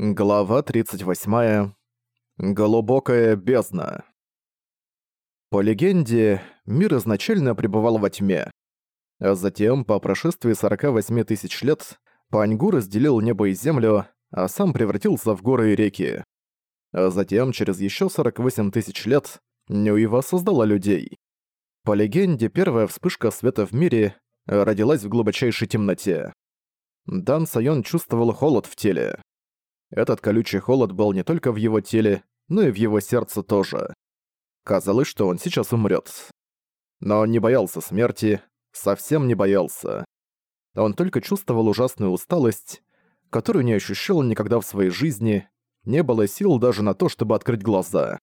Глава 38. Глубокая бездна. По легенде, мир изначально пребывал во тьме. А затем, по прошествии 48 тысяч лет, Паньгу разделил небо и землю, а сам превратился в горы и реки. А затем, через еще 48 тысяч лет, Нюива создала людей. По легенде, первая вспышка света в мире родилась в глубочайшей темноте. Дан Сайон чувствовал холод в теле. Этот колючий холод был не только в его теле, но и в его сердце тоже. Казалось, что он сейчас умрет. Но он не боялся смерти, совсем не боялся. Он только чувствовал ужасную усталость, которую не ощущал никогда в своей жизни, не было сил даже на то, чтобы открыть глаза.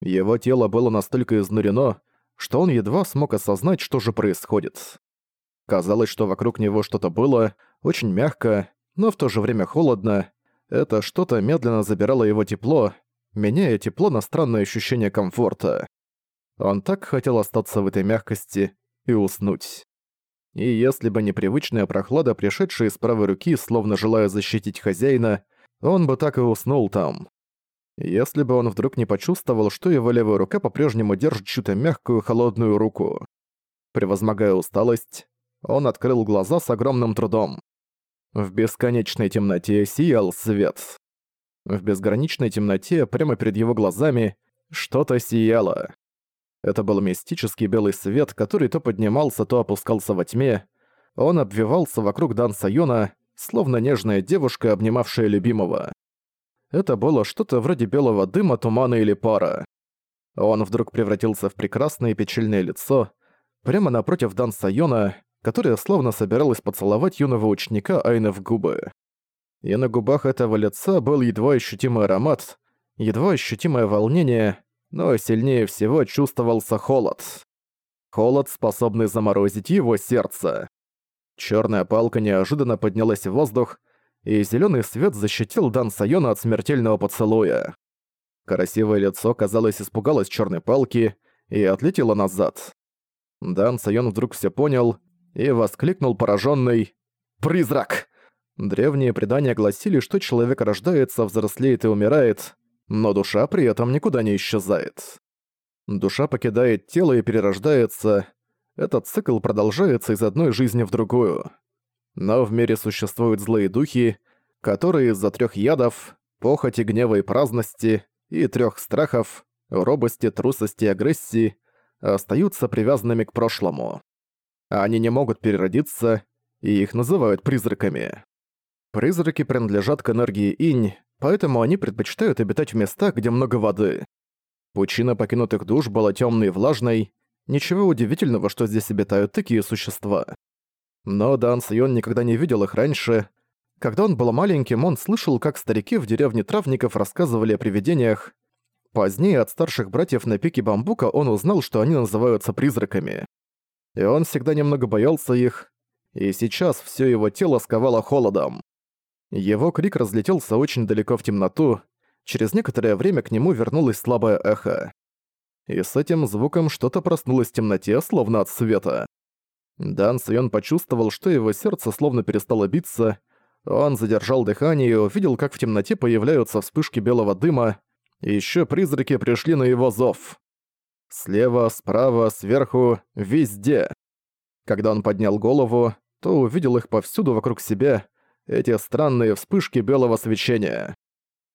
Его тело было настолько изнурено, что он едва смог осознать, что же происходит. Казалось, что вокруг него что-то было, очень мягко, но в то же время холодно, это что-то медленно забирало его тепло, меняя тепло на странное ощущение комфорта. Он так хотел остаться в этой мягкости и уснуть. И если бы не привычная прохлада, пришедшая из правой руки, словно желая защитить хозяина, он бы так и уснул там. Если бы он вдруг не почувствовал, что его левая рука по-прежнему держит чью-то мягкую холодную руку. Превозмогая усталость, он открыл глаза с огромным трудом. В бесконечной темноте сиял свет. В безграничной темноте, прямо перед его глазами, что-то сияло. Это был мистический белый свет, который то поднимался, то опускался во тьме. Он обвивался вокруг Дан Сайона, словно нежная девушка, обнимавшая любимого. Это было что-то вроде белого дыма, тумана или пара. Он вдруг превратился в прекрасное печальное лицо. Прямо напротив Дан Сайона, которая словно собиралась поцеловать юного ученика Айна в губы. И на губах этого лица был едва ощутимый аромат, едва ощутимое волнение, но сильнее всего чувствовался холод. Холод, способный заморозить его сердце. Черная палка неожиданно поднялась в воздух, и зеленый свет защитил Дан Сайона от смертельного поцелуя. Красивое лицо, казалось, испугалось черной палки и отлетело назад. Дан Сайон вдруг все понял и воскликнул пораженный «Призрак!». Древние предания гласили, что человек рождается, взрослеет и умирает, но душа при этом никуда не исчезает. Душа покидает тело и перерождается. Этот цикл продолжается из одной жизни в другую. Но в мире существуют злые духи, которые из-за трех ядов, похоти, гнева и праздности, и трех страхов, робости, трусости и агрессии, остаются привязанными к прошлому они не могут переродиться, и их называют призраками. Призраки принадлежат к энергии инь, поэтому они предпочитают обитать в местах, где много воды. Пучина покинутых душ была темной и влажной, ничего удивительного, что здесь обитают такие существа. Но Дан Сайон никогда не видел их раньше. Когда он был маленьким, он слышал, как старики в деревне травников рассказывали о привидениях. Позднее от старших братьев на пике бамбука он узнал, что они называются призраками и он всегда немного боялся их, и сейчас все его тело сковало холодом. Его крик разлетелся очень далеко в темноту, через некоторое время к нему вернулось слабое эхо. И с этим звуком что-то проснулось в темноте, словно от света. Дан Сайон почувствовал, что его сердце словно перестало биться, он задержал дыхание и увидел, как в темноте появляются вспышки белого дыма, и ещё призраки пришли на его зов. Слева, справа, сверху, везде. Когда он поднял голову, то увидел их повсюду вокруг себя, эти странные вспышки белого свечения.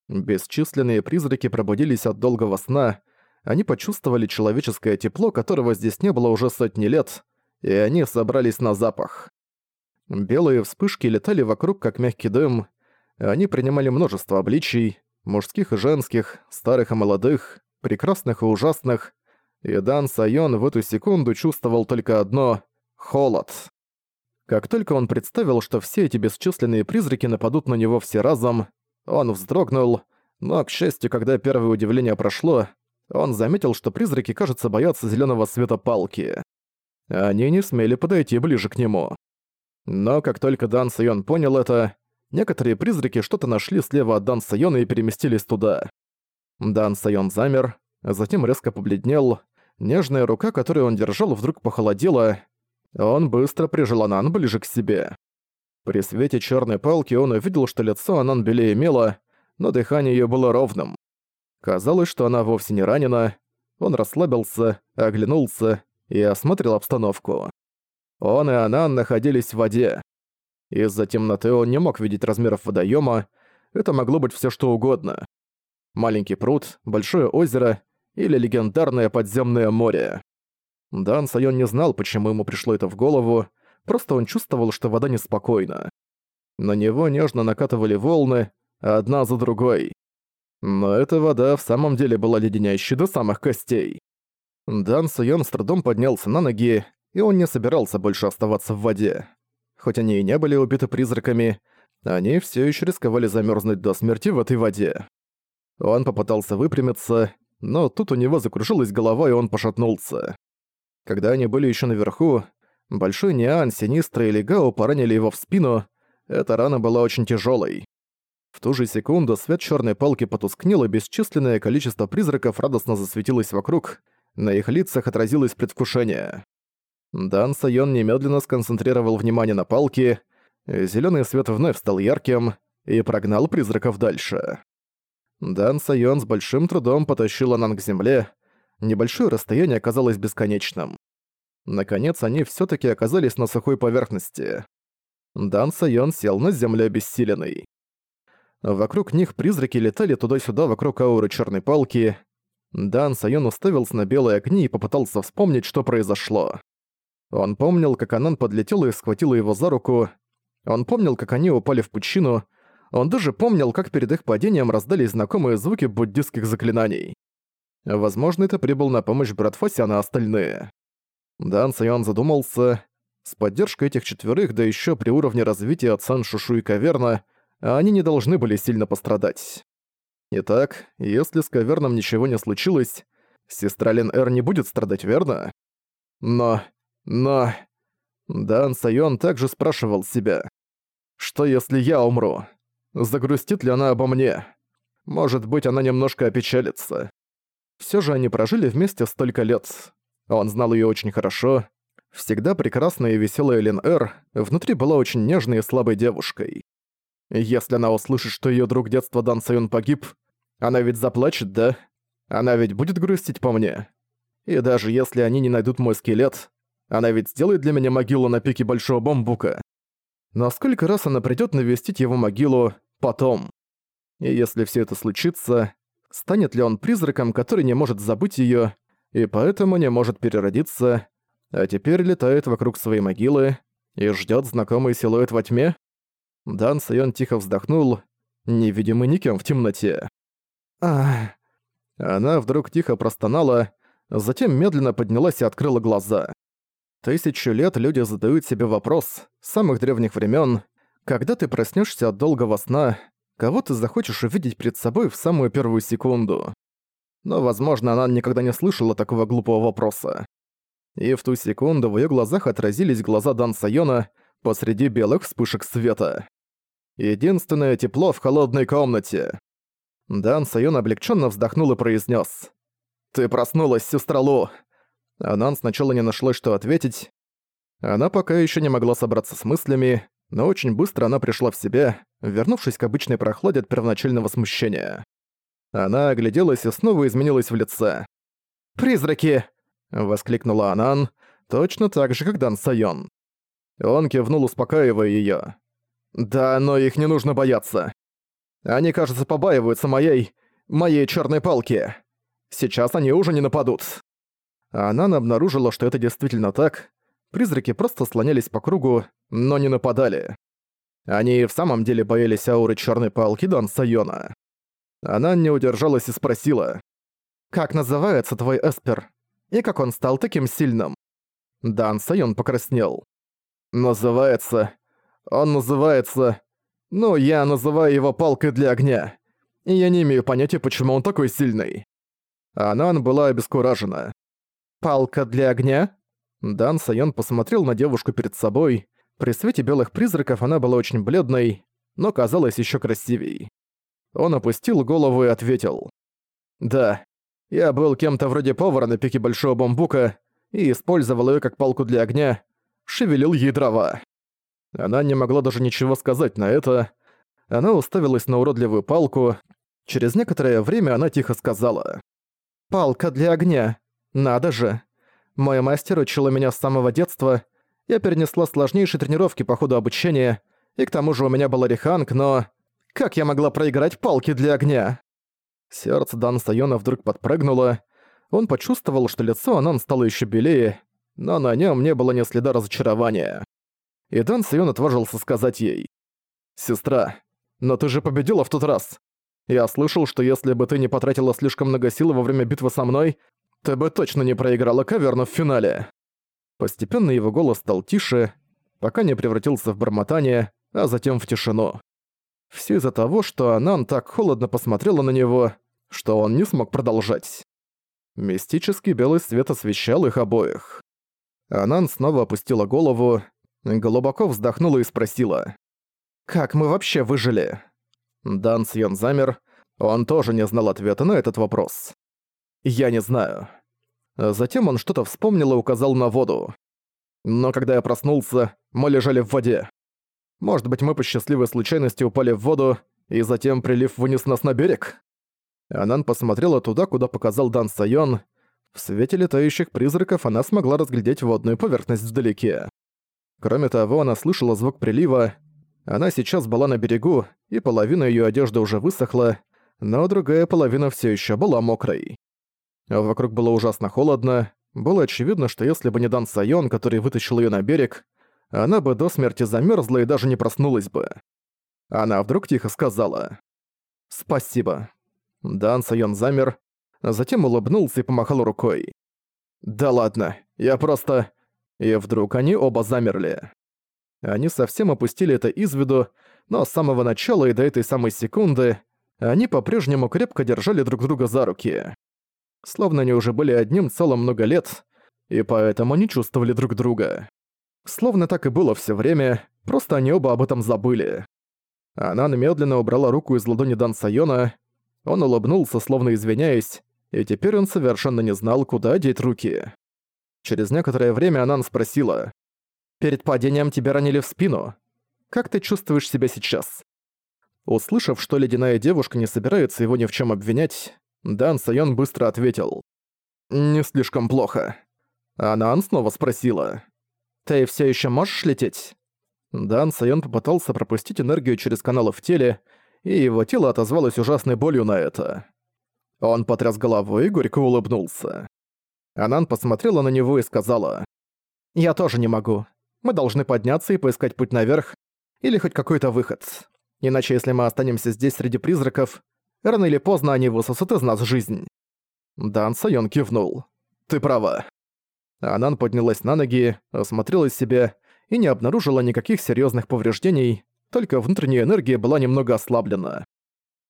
Бесчисленные призраки пробудились от долгого сна, они почувствовали человеческое тепло, которого здесь не было уже сотни лет, и они собрались на запах. Белые вспышки летали вокруг, как мягкий дым, они принимали множество обличий, мужских и женских, старых и молодых, прекрасных и ужасных, и Дан Сайон в эту секунду чувствовал только одно — холод. Как только он представил, что все эти бесчисленные призраки нападут на него все разом, он вздрогнул, но, к счастью, когда первое удивление прошло, он заметил, что призраки, кажется, боятся зеленого света палки. Они не смели подойти ближе к нему. Но как только Дан Сайон понял это, некоторые призраки что-то нашли слева от Дан Сайона и переместились туда. Дан Сайон замер, а затем резко побледнел. Нежная рука, которую он держал, вдруг похолодела. Он быстро прижал Анан ближе к себе. При свете черной палки он увидел, что лицо Анан белее мела, но дыхание её было ровным. Казалось, что она вовсе не ранена. Он расслабился, оглянулся и осмотрел обстановку. Он и она находились в воде. Из-за темноты он не мог видеть размеров водоёма, это могло быть всё что угодно. Маленький пруд, большое озеро или легендарное подземное море. Дан Сайон не знал, почему ему пришло это в голову, просто он чувствовал, что вода неспокойна. На него нежно накатывали волны, одна за другой. Но эта вода в самом деле была леденящей до самых костей. Дан Сайон с трудом поднялся на ноги, и он не собирался больше оставаться в воде. Хоть они и не были убиты призраками, они все еще рисковали замерзнуть до смерти в этой воде. Он попытался выпрямиться, но тут у него закружилась голова, и он пошатнулся. Когда они были еще наверху, Большой Ниан, Синистра и Легао поранили его в спину, эта рана была очень тяжелой. В ту же секунду свет черной палки потускнел, и бесчисленное количество призраков радостно засветилось вокруг, на их лицах отразилось предвкушение. Дан Сайон немедленно сконцентрировал внимание на палке, зеленый свет вновь стал ярким и прогнал призраков дальше. Дан Сайон с большим трудом потащил Анан к земле, небольшое расстояние оказалось бесконечным. Наконец они все таки оказались на сухой поверхности. Дан Сайон сел на землю обессиленный. Вокруг них призраки летали туда-сюда вокруг ауры черной палки. Дан Сайон уставился на белые огни и попытался вспомнить, что произошло. Он помнил, как Анан подлетела и схватила его за руку. Он помнил, как они упали в пучину. Он даже помнил, как перед их падением раздались знакомые звуки буддистских заклинаний. Возможно, это прибыл на помощь брат Фасян и остальные. Дан Сайон задумался. С поддержкой этих четверых, да еще при уровне развития Цан Шушу и Каверна, они не должны были сильно пострадать. Итак, если с Каверном ничего не случилось, сестра Лен Эр не будет страдать, верно? Но... но... Дан Сайон также спрашивал себя. Что если я умру? Загрустит ли она обо мне? Может быть, она немножко опечалится. Все же они прожили вместе столько лет. Он знал ее очень хорошо. Всегда прекрасная и веселая Лин Эр внутри была очень нежной и слабой девушкой. Если она услышит, что ее друг детства Дан Сайон погиб, она ведь заплачет, да? Она ведь будет грустить по мне. И даже если они не найдут мой скелет, она ведь сделает для меня могилу на пике Большого Бамбука. Но сколько раз она придёт навестить его могилу потом? И если всё это случится, станет ли он призраком, который не может забыть её и поэтому не может переродиться, а теперь летает вокруг своей могилы и ждёт знакомый силуэт во тьме? Дан Сайон тихо вздохнул, невидимый никем в темноте. Ах. Она вдруг тихо простонала, затем медленно поднялась и открыла глаза. Тысячу лет люди задают себе вопрос, с самых древних времен, когда ты проснешься от долгого сна, кого ты захочешь увидеть перед собой в самую первую секунду. Но, возможно, она никогда не слышала такого глупого вопроса. И в ту секунду в её глазах отразились глаза Дан Сайона посреди белых вспышек света. Единственное тепло в холодной комнате. Дан Сайон облегченно вздохнул и произнес: «Ты проснулась, сестра Лу!» Анан сначала не нашлось, что ответить. Она пока еще не могла собраться с мыслями, но очень быстро она пришла в себя, вернувшись к обычной прохладе от первоначального смущения. Она огляделась и снова изменилась в лице. «Призраки!» — воскликнула Анан, точно так же, как Дан Сайон. Он кивнул, успокаивая её. «Да, но их не нужно бояться. Они, кажется, побаиваются моей... моей чёрной палки. Сейчас они уже не нападут». Анан обнаружила, что это действительно так. Призраки просто слонялись по кругу, но не нападали. Они в самом деле боялись ауры чёрной палки Дан Сайона. Она не удержалась и спросила. «Как называется твой Эспер? И как он стал таким сильным?» Дан Сайон покраснел. «Называется... Он называется... Ну, я называю его палкой для огня. И я не имею понятия, почему он такой сильный». Анан была обескуражена. «Палка для огня?» Дан Сайон посмотрел на девушку перед собой. При свете белых призраков она была очень бледной, но казалась еще красивей. Он опустил голову и ответил. «Да, я был кем-то вроде повара на пике Большого Бамбука и использовал ее как палку для огня, шевелил ей дрова». Она не могла даже ничего сказать на это. Она уставилась на уродливую палку, Через некоторое время она тихо сказала. «Палка для огня. Надо же. Мой мастер учил меня с самого детства. Я перенесла сложнейшие тренировки по ходу обучения, и к тому же у меня был ореханг, но... Как я могла проиграть палки для огня?» Сердце Дан Сайона вдруг подпрыгнуло. Он почувствовал, что лицо Анан стало еще белее, но на нем не было ни следа разочарования. И Дан Сайон отважился сказать ей. «Сестра, но ты же победила в тот раз. Я слышал, что если бы ты не потратила слишком много сил во время битвы со мной, ты бы точно не проиграла каверну в финале». Постепенно его голос стал тише, пока не превратился в бормотание, а затем в тишину. Все из-за того, что Анан так холодно посмотрела на него, что он не смог продолжать. Мистический белый свет освещал их обоих. Анан снова опустила голову, глубоко вздохнула и спросила. «Как мы вообще выжили?» Дан Сьон замер, он тоже не знал ответа на этот вопрос. «Я не знаю». Затем он что-то вспомнил и указал на воду. Но когда я проснулся, мы лежали в воде. Может быть, мы по счастливой случайности упали в воду, и затем прилив вынес нас на берег? Анан посмотрела туда, куда показал Дан Сайон. В свете летающих призраков она смогла разглядеть водную поверхность вдалеке. Кроме того, она слышала звук прилива. Она сейчас была на берегу, и половина её одежды уже высохла, но другая половина всё ещё была мокрой. Вокруг было ужасно холодно. Было очевидно, что если бы не Дан Сайон, который вытащил её на берег, она бы до смерти замерзла и даже не проснулась бы. Она вдруг тихо сказала «Спасибо». Дан Сайон замер, затем улыбнулся и помахал рукой. «Да ладно, я просто...» И вдруг они оба замерли. Они совсем опустили это из виду, но с самого начала и до этой самой секунды они по-прежнему крепко держали друг друга за руки. Словно они уже были одним целым много лет, и поэтому не чувствовали друг друга. Словно так и было все время, просто они оба об этом забыли. Она немедленно убрала руку из ладони Дан Сайона, он улыбнулся, словно извиняясь, и теперь он совершенно не знал, куда деть руки. Через некоторое время Анан спросила, «Перед падением тебя ранили в спину. Как ты чувствуешь себя сейчас?» Услышав, что ледяная девушка не собирается его ни в чем обвинять, Дан Сайон быстро ответил, «Не слишком плохо». Анан снова спросила, «Ты все еще можешь лететь?» Дан Сайон попытался пропустить энергию через каналы в теле, и его тело отозвалось ужасной болью на это. Он потряс головой и горько улыбнулся. Анан посмотрела на него и сказала, «Я тоже не могу. Мы должны подняться и поискать путь наверх, или хоть какой-то выход. Иначе если мы останемся здесь среди призраков, рано или поздно они высосут из нас жизнь». Дан Сайон кивнул. «Ты права». Анан поднялась на ноги, осмотрела себя и не обнаружила никаких серьезных повреждений, только внутренняя энергия была немного ослаблена.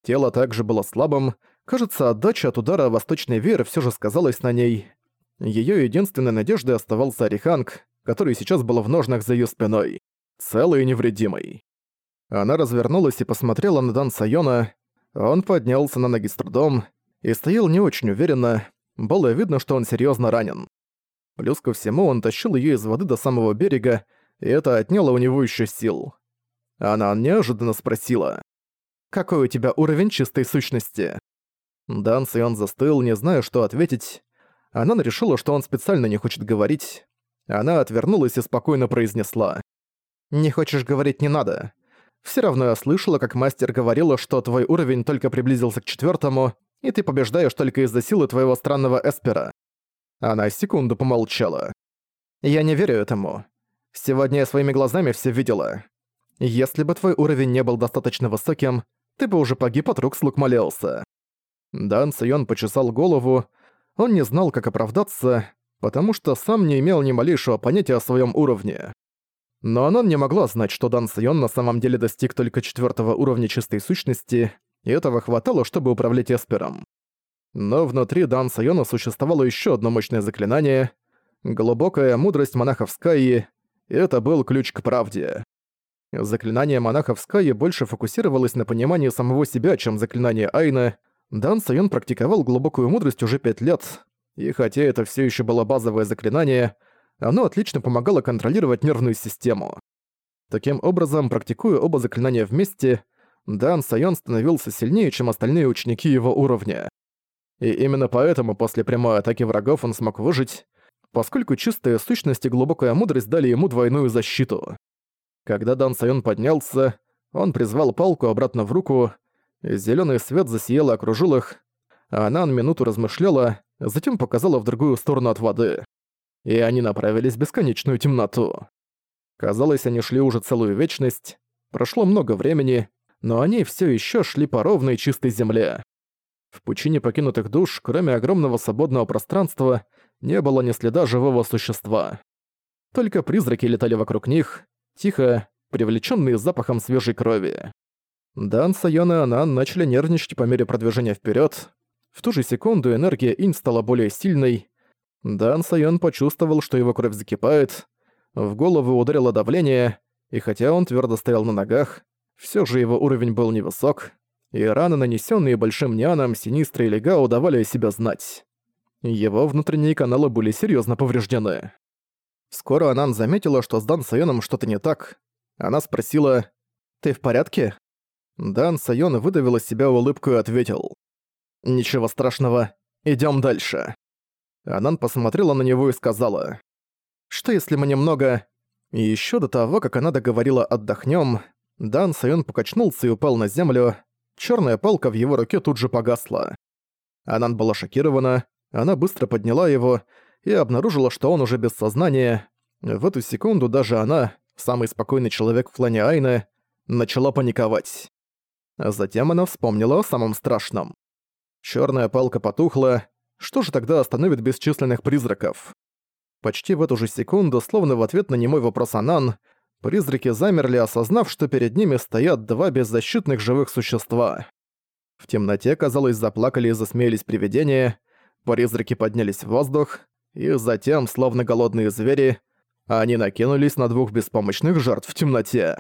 Тело также было слабым, кажется, отдача от удара восточной веры все же сказалась на ней. Ее единственной надеждой оставался Ариханг, который сейчас был в ножнах за ее спиной, целый и невредимый. Она развернулась и посмотрела на Дан Сайона, он поднялся на ноги с трудом и стоял не очень уверенно, было видно, что он серьезно ранен. Плюс ко всему он тащил ее из воды до самого берега, и это отняло у него еще сил. Она неожиданно спросила. «Какой у тебя уровень чистой сущности?» Дан Сион застыл, не зная, что ответить. Она решила, что он специально не хочет говорить. Она отвернулась и спокойно произнесла. «Не хочешь говорить, не надо. Все равно я слышала, как мастер говорила, что твой уровень только приблизился к четвертому, и ты побеждаешь только из-за силы твоего странного эспера. Она секунду помолчала. «Я не верю этому. Сегодня я своими глазами все видела. Если бы твой уровень не был достаточно высоким, ты бы уже погиб от рук слуг Малеуса». Дан Сайон почесал голову. Он не знал, как оправдаться, потому что сам не имел ни малейшего понятия о своем уровне. Но она не могла знать, что Дан Сайон на самом деле достиг только четвертого уровня чистой сущности, и этого хватало, чтобы управлять Эспером. Но внутри Дан Сайона существовало еще одно мощное заклинание — глубокая мудрость монахов Скайи, и это был ключ к правде. Заклинание монахов Скайи больше фокусировалось на понимании самого себя, чем заклинание Айна. Дан Сайон практиковал глубокую мудрость уже пять лет, и хотя это все еще было базовое заклинание, оно отлично помогало контролировать нервную систему. Таким образом, практикуя оба заклинания вместе, Дан Сайон становился сильнее, чем остальные ученики его уровня. И именно поэтому после прямой атаки врагов он смог выжить, поскольку чистая сущность и глубокая мудрость дали ему двойную защиту. Когда Дан Сайон поднялся, он призвал палку обратно в руку, зеленый свет засиял и окружил их, а она на минуту размышляла, затем показала в другую сторону от воды. И они направились в бесконечную темноту. Казалось, они шли уже целую вечность, прошло много времени, но они все еще шли по ровной чистой земле. В пучине покинутых душ, кроме огромного свободного пространства, не было ни следа живого существа. Только призраки летали вокруг них, тихо, привлеченные запахом свежей крови. Дан, Сайон и Анан начали нервничать по мере продвижения вперед. В ту же секунду энергия инь стала более сильной. Дан Сайон почувствовал, что его кровь закипает, в голову ударило давление, и хотя он твердо стоял на ногах, все же его уровень был невысок, и раны, нанесенные большим няном, Синистра или Гао, давали о себя знать. Его внутренние каналы были серьезно повреждены. Скоро Анан заметила, что с Дан Сайоном что-то не так. Она спросила «Ты в порядке?» Дан Сайон выдавил из себя улыбку и ответил «Ничего страшного, идем дальше». Анан посмотрела на него и сказала «Что если мы немного...» И ещё до того, как она договорила «отдохнём», Дан Сайон покачнулся и упал на землю, Черная палка в его руке тут же погасла. Анан была шокирована, она быстро подняла его и обнаружила, что он уже без сознания. В эту секунду даже она, самый спокойный человек в плане Айны, начала паниковать. Затем она вспомнила о самом страшном. Черная палка потухла, что же тогда остановит бесчисленных призраков? Почти в эту же секунду, словно в ответ на немой вопрос Анан, Призраки замерли, осознав, что перед ними стоят два беззащитных живых существа. В темноте, казалось, заплакали и засмеялись привидения, призраки поднялись в воздух, и затем, словно голодные звери, они накинулись на двух беспомощных жертв в темноте.